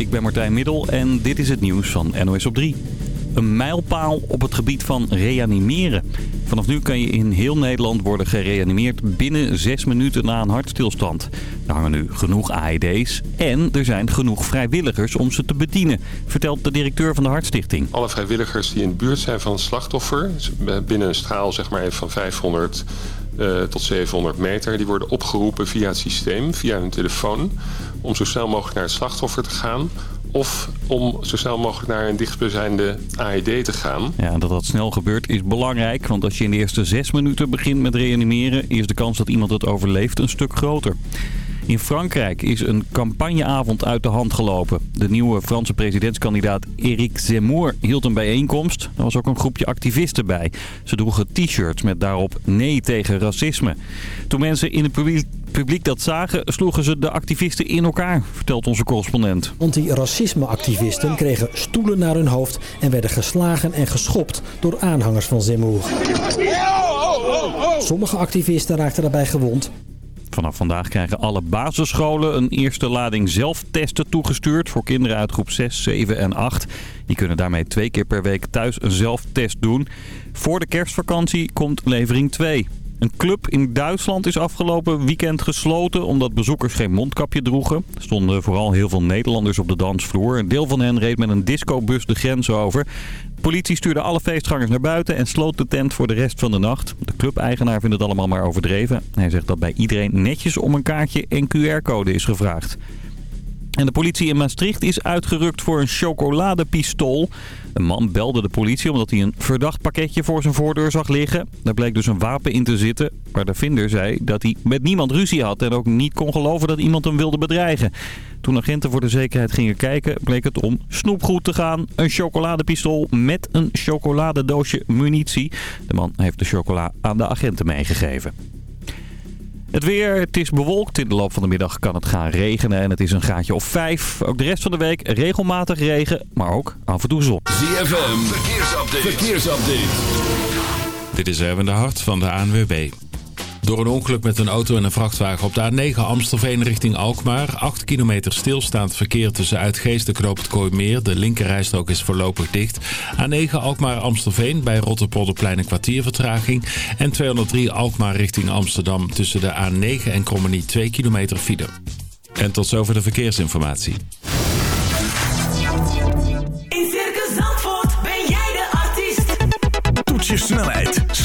ik ben Martijn Middel en dit is het nieuws van NOS op 3. Een mijlpaal op het gebied van reanimeren. Vanaf nu kan je in heel Nederland worden gereanimeerd binnen 6 minuten na een hartstilstand. Er hangen nu genoeg AED's en er zijn genoeg vrijwilligers om ze te bedienen, vertelt de directeur van de Hartstichting. Alle vrijwilligers die in de buurt zijn van het slachtoffer, binnen een straal zeg maar van 500 uh, tot 700 meter, die worden opgeroepen via het systeem, via hun telefoon, om zo snel mogelijk naar het slachtoffer te gaan of om zo snel mogelijk naar een dichtstbijzijnde AED te gaan. Ja, dat dat snel gebeurt is belangrijk, want als je in de eerste zes minuten begint met reanimeren... is de kans dat iemand het overleeft een stuk groter. In Frankrijk is een campagneavond uit de hand gelopen. De nieuwe Franse presidentskandidaat Eric Zemmour hield een bijeenkomst. Er was ook een groepje activisten bij. Ze droegen t-shirts met daarop nee tegen racisme. Toen mensen in het publiek dat zagen, sloegen ze de activisten in elkaar, vertelt onze correspondent. Anti-racisme-activisten kregen stoelen naar hun hoofd en werden geslagen en geschopt door aanhangers van Zemmour. Sommige activisten raakten daarbij gewond. Vanaf vandaag krijgen alle basisscholen een eerste lading zelftesten toegestuurd voor kinderen uit groep 6, 7 en 8. Die kunnen daarmee twee keer per week thuis een zelftest doen. Voor de kerstvakantie komt levering 2. Een club in Duitsland is afgelopen weekend gesloten omdat bezoekers geen mondkapje droegen. Er stonden vooral heel veel Nederlanders op de dansvloer. Een deel van hen reed met een discobus de grens over. De politie stuurde alle feestgangers naar buiten en sloot de tent voor de rest van de nacht. De clubeigenaar vindt het allemaal maar overdreven. Hij zegt dat bij iedereen netjes om een kaartje en QR-code is gevraagd. En de politie in Maastricht is uitgerukt voor een chocoladepistool. Een man belde de politie omdat hij een verdacht pakketje voor zijn voordeur zag liggen. Daar bleek dus een wapen in te zitten. Maar de vinder zei dat hij met niemand ruzie had en ook niet kon geloven dat iemand hem wilde bedreigen. Toen agenten voor de zekerheid gingen kijken, bleek het om snoepgoed te gaan. Een chocoladepistool met een chocoladedoosje munitie. De man heeft de chocola aan de agenten meegegeven. Het weer, het is bewolkt. In de loop van de middag kan het gaan regenen en het is een gaatje of vijf. Ook de rest van de week regelmatig regen, maar ook af en toe zon. ZFM, verkeersupdate. verkeersupdate. Dit is Erwin de Hart van de ANWB. Door een ongeluk met een auto en een vrachtwagen op de A9 Amstelveen richting Alkmaar. 8 kilometer stilstaand verkeer tussen Uitgeest en Knoop het Kooimeer. De linkerrijstrook is voorlopig dicht. A9 Alkmaar Amstelveen bij Rotterpolderplein een kwartier vertraging. En 203 Alkmaar richting Amsterdam tussen de A9 en Krommenie 2 kilometer file. En tot zover de verkeersinformatie.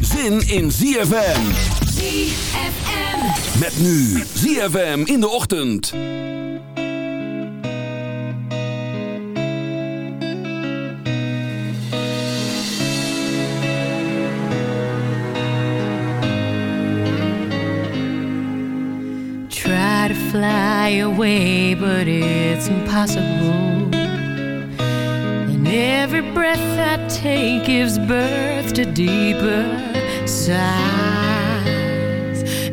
zin in ZFM. ZFM. Met nu ZFM in de ochtend. Try to fly away, but it's impossible. And every breath I take gives birth to deeper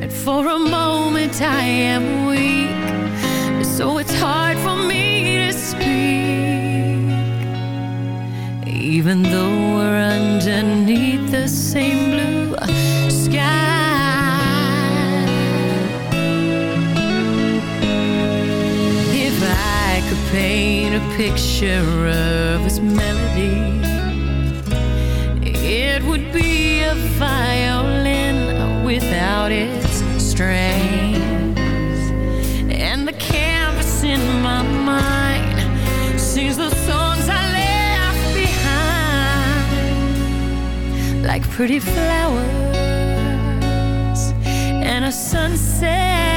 And for a moment I am weak, so it's hard for me to speak. Even though we're underneath the same blue sky. If I could paint a picture of this melody, strays And the canvas in my mind Sings the songs I left behind. Like pretty flowers And a sunset.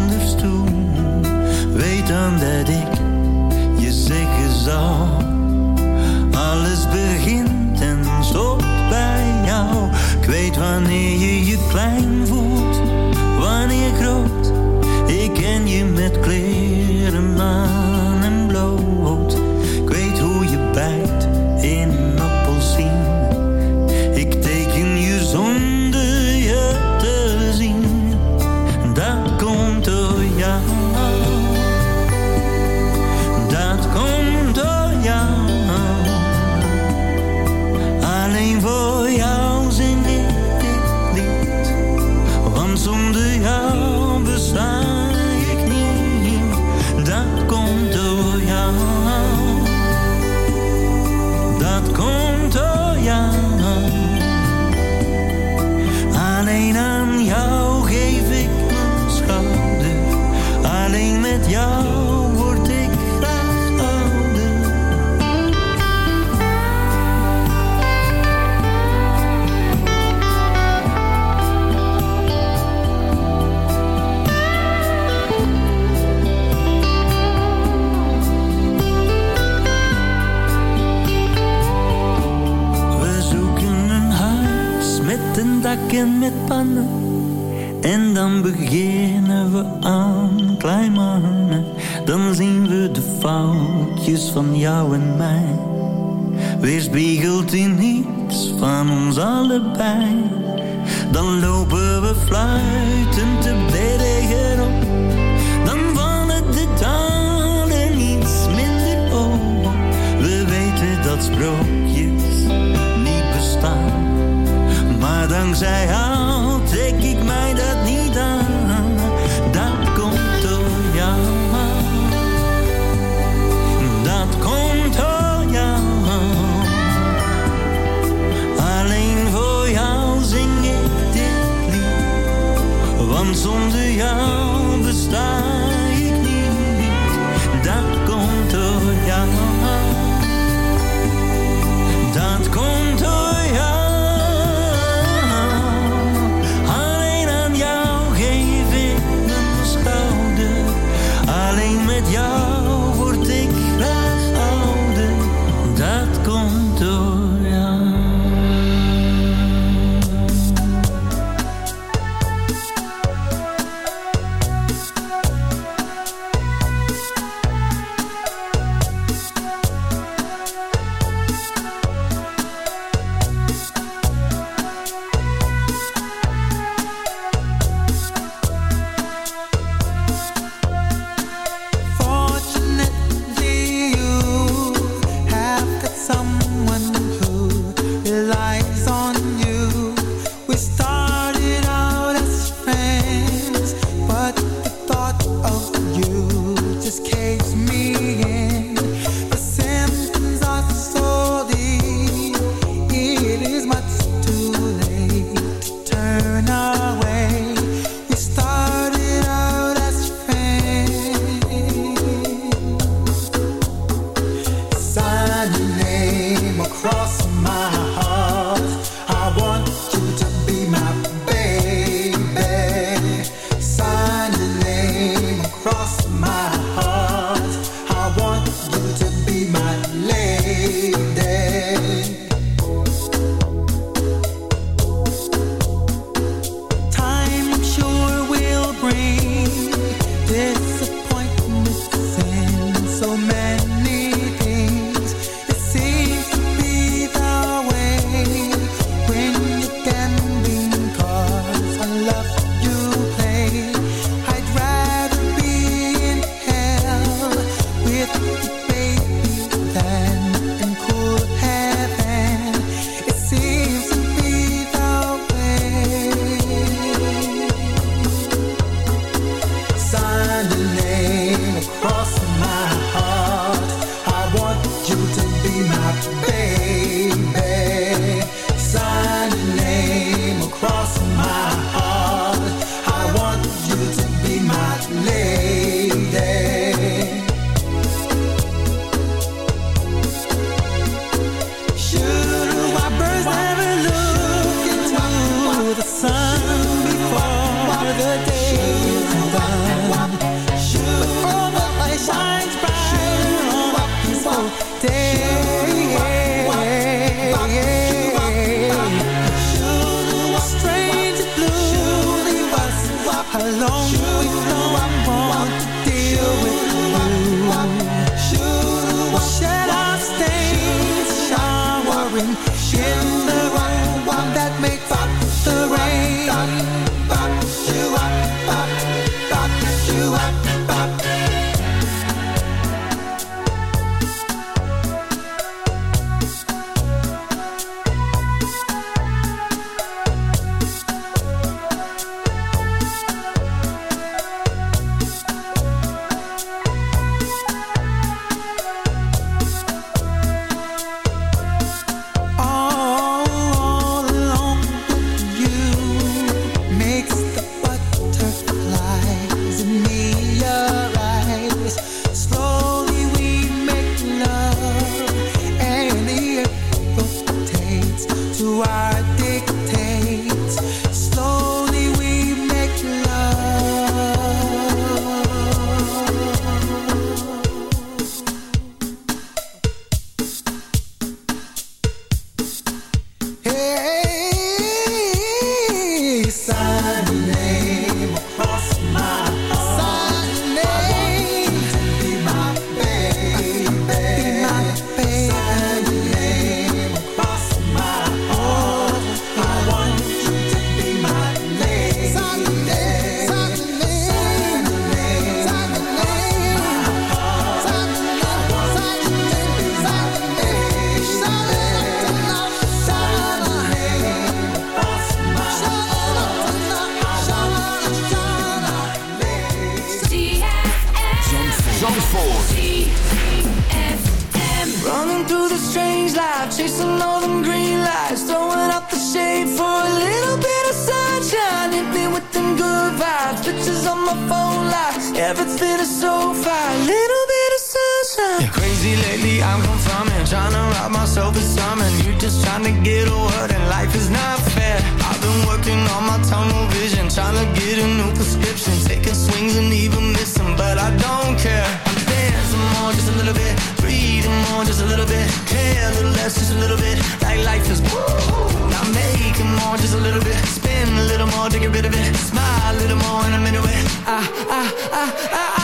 Weet dan dat ik je zeggen zal. Alles begint en stopt bij jou. Ik weet wanneer je je klein voelt, wanneer groot. Ik ken je met kleren maar. ah, ah, ah, ah.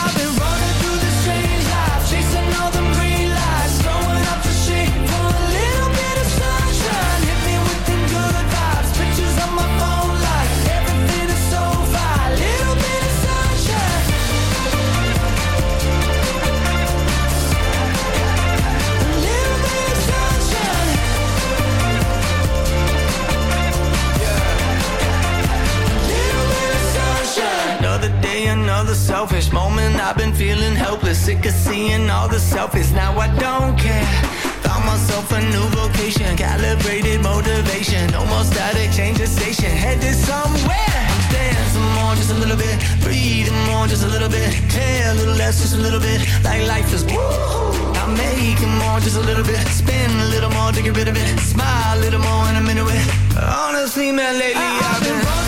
Another selfish moment. I've been feeling helpless, sick of seeing all the selfies. Now I don't care. Found myself a new vocation, calibrated motivation. No more static, change the station, headed somewhere. I'm dancing more, just a little bit. Breathing more, just a little bit. Care a little less, just a little bit. Like life is woo. I'm making more, just a little bit. Spin a little more to get rid of it. Smile a little more, and I'm into it. Honestly, man, lately I've been running through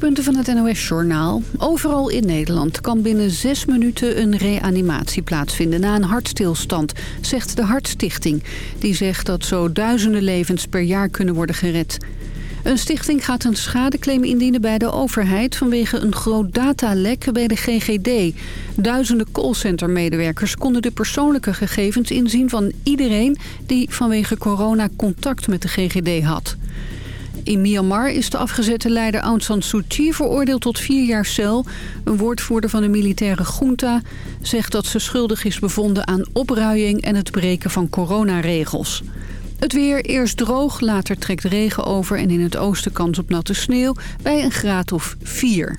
hoofdpunten van het NOS-journaal. Overal in Nederland kan binnen zes minuten een reanimatie plaatsvinden na een hartstilstand, zegt de Hartstichting. Die zegt dat zo duizenden levens per jaar kunnen worden gered. Een stichting gaat een schadeclaim indienen bij de overheid vanwege een groot datalek bij de GGD. Duizenden callcentermedewerkers konden de persoonlijke gegevens inzien van iedereen die vanwege corona contact met de GGD had. In Myanmar is de afgezette leider Aung San Suu Kyi veroordeeld tot vier jaar cel. Een woordvoerder van de militaire junta zegt dat ze schuldig is bevonden aan opruiing en het breken van coronaregels. Het weer eerst droog, later trekt regen over en in het oosten kans op natte sneeuw bij een graad of 4.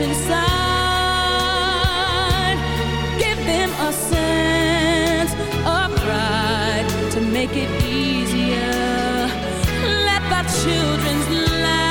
inside. Give them a sense of pride to make it easier. Let the children's lives.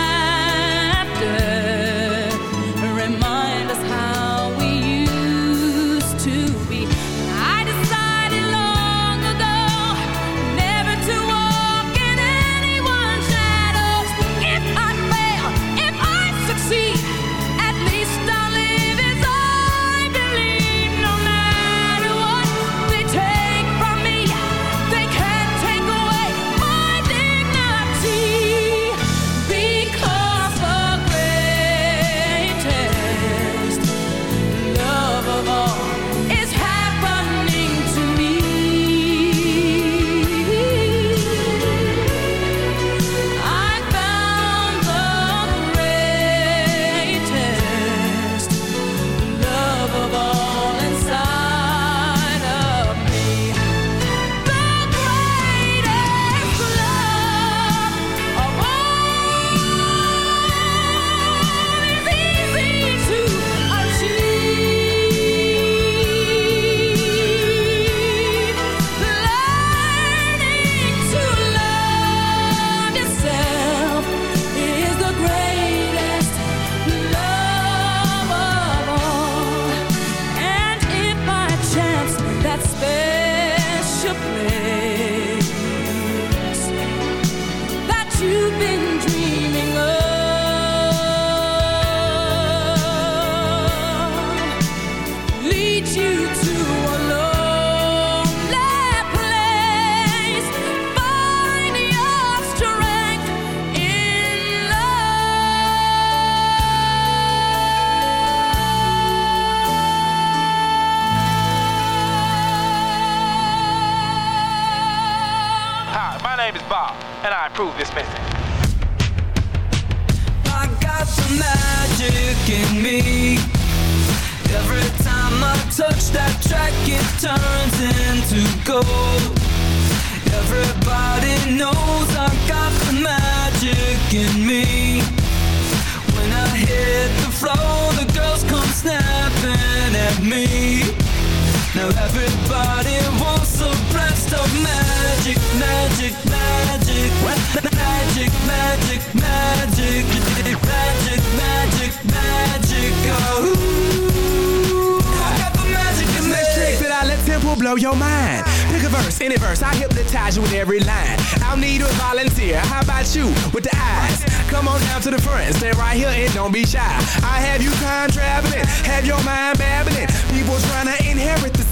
approve this message. I got the magic in me. Every time I touch that track, it turns into gold. Everybody knows I got the magic in me. When I hit the floor, the girls come snapping at me. Now everybody wants a blast of magic, magic, magic, magic, magic, magic, magic, magic, magic, oh. I got the magic in this trick that I let temple blow your mind. Pick a verse, any verse, I hypnotize you with every line. I'll need a volunteer, how about you with the eyes? Come on down to the front, stay right here and don't be shy. I have you time traveling, have your mind babbling. People trying to inherit the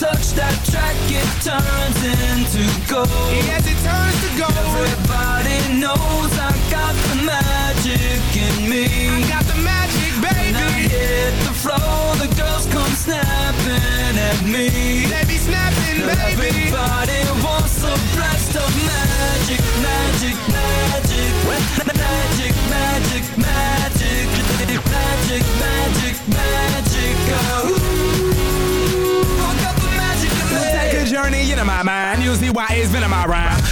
touch that track, it turns into gold. Yes, it turns to gold. Everybody knows I got the magic in me. I got the magic, baby. When I hit the floor, the girls come snapping at me. They be snapping, baby.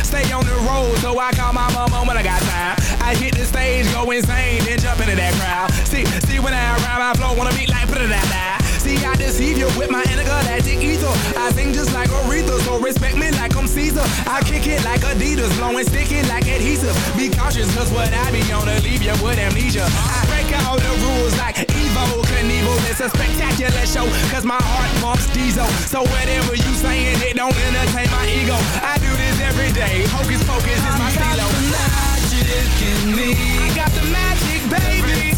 Stay on the road, so I call my mama when I got time. I hit the stage, go insane, then jump into that crowd. See, see when I rhyme, I flow, wanna beat like put it out See, I deceive you with my intergalactic ether. I sing just like Aretha, so respect me like I'm Caesar. I kick it like Adidas, blowing sticky like adhesive. Be cautious, cause what I be on to leave you with amnesia. I break all the rules like. It's a spectacular show, cause my heart pumps diesel. So whatever you saying, it don't entertain my ego. I do this every day. Hocus pocus is my I stilo. magic in me. I got the magic, baby.